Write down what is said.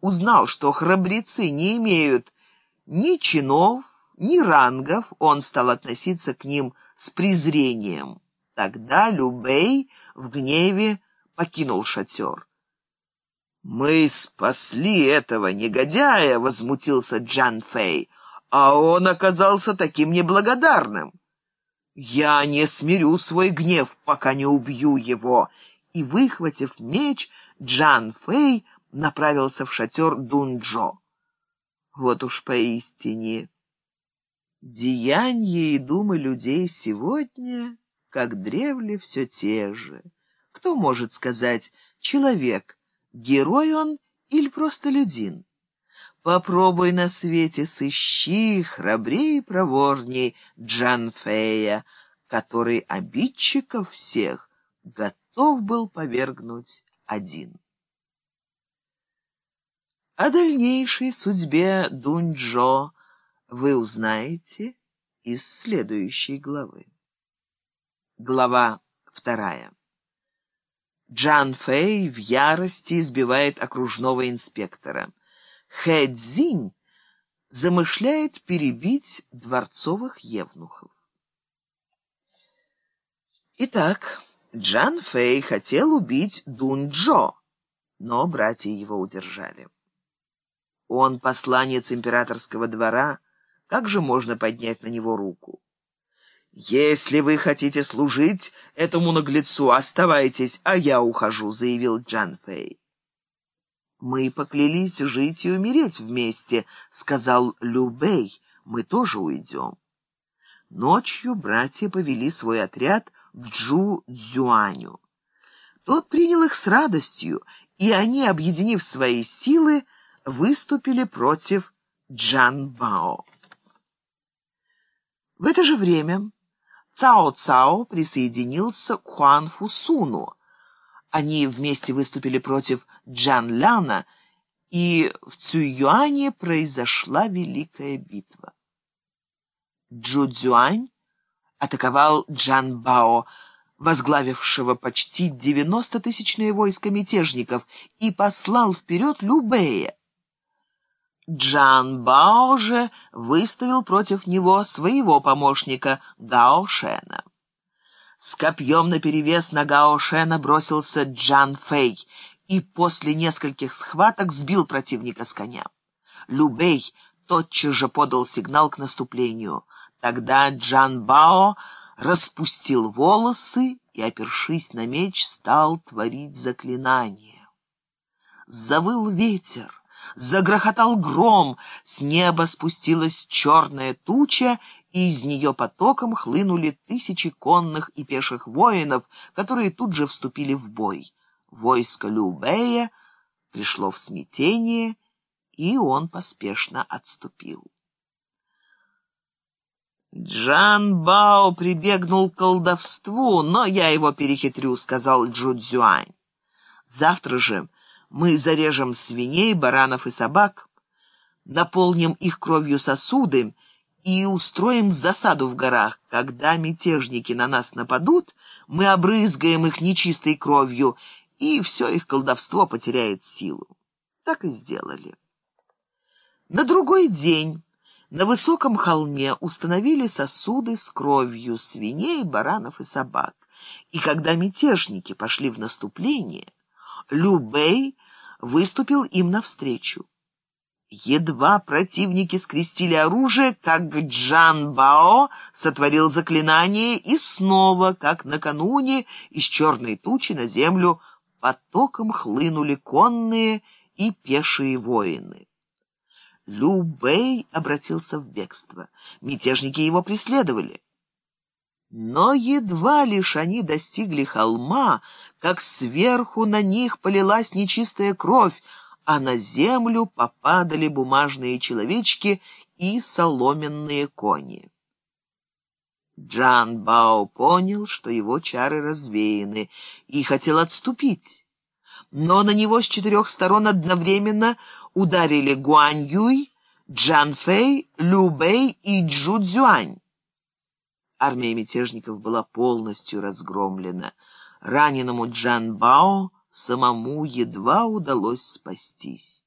узнал, что храбрецы не имеют ни чинов, ни рангов, он стал относиться к ним с презрением. Тогда Любей в гневе покинул шатер. «Мы спасли этого негодяя!» — возмутился Джан Фэй. «А он оказался таким неблагодарным!» «Я не смирю свой гнев, пока не убью его!» И, выхватив меч, Джан Фэй направился в шатер Дунджо. Вот уж поистине... Деяния и думы людей сегодня, как древле, все те же. Кто может сказать, человек, герой он или просто людин? Попробуй на свете сыщи храбрей и проворней Джанфея, который обидчиков всех готов был повергнуть один. О дальнейшей судьбе Дуньчжо вы узнаете из следующей главы. Глава вторая. Джан Фэй в ярости избивает окружного инспектора. Хэ Цзинь замышляет перебить дворцовых евнухов. Итак, Джан Фэй хотел убить Дун Джо, но братья его удержали. Он посланец императорского двора, как же можно поднять на него руку? «Если вы хотите служить этому наглецу, оставайтесь, а я ухожу», — заявил Джан Фэй. «Мы поклялись жить и умереть вместе», — сказал Лю Бэй. «Мы тоже уйдем». Ночью братья повели свой отряд к Джу Цзюаню. Тот принял их с радостью, и они, объединив свои силы, выступили против Джан Бао. В это же время Цао Цао присоединился к Хуан Фусуну. Они вместе выступили против Джан Ляна, и в Цююане произошла великая битва. Джу Цзюань атаковал Джан Бао, возглавившего почти 90-тысячное войско мятежников, и послал вперед Любея. Джан Бао же выставил против него своего помощника Гао Шена. С копьем наперевес на Гао Шена бросился Джан Фэй и после нескольких схваток сбил противника с коня. Любей тотчас же подал сигнал к наступлению. Тогда Джан Бао распустил волосы и, опершись на меч, стал творить заклинание. Завыл ветер. Загрохотал гром, с неба спустилась черная туча, и из нее потоком хлынули тысячи конных и пеших воинов, которые тут же вступили в бой. Войско Любея пришло в смятение, и он поспешно отступил. «Джан Бао прибегнул к колдовству, но я его перехитрю», — сказал Джудзюань. «Завтра же...» мы зарежем свиней, баранов и собак, наполним их кровью сосуды и устроим засаду в горах. Когда мятежники на нас нападут, мы обрызгаем их нечистой кровью, и все их колдовство потеряет силу. Так и сделали. На другой день на высоком холме установили сосуды с кровью свиней, баранов и собак. И когда мятежники пошли в наступление, Лю Бэй выступил им навстречу. Едва противники скрестили оружие, как Джан Бао сотворил заклинание, и снова, как накануне, из черной тучи на землю потоком хлынули конные и пешие воины. Лю Бэй обратился в бегство. Мятежники его преследовали. Но едва лишь они достигли холма, как сверху на них полилась нечистая кровь, а на землю попадали бумажные человечки и соломенные кони. Джан Бао понял, что его чары развеяны, и хотел отступить. Но на него с четырех сторон одновременно ударили Гуань Юй, Джан Фэй, Лю Бэй и Джу Цзюань. Армия мятежников была полностью разгромлена. Раненому Джан Бао самому едва удалось спастись.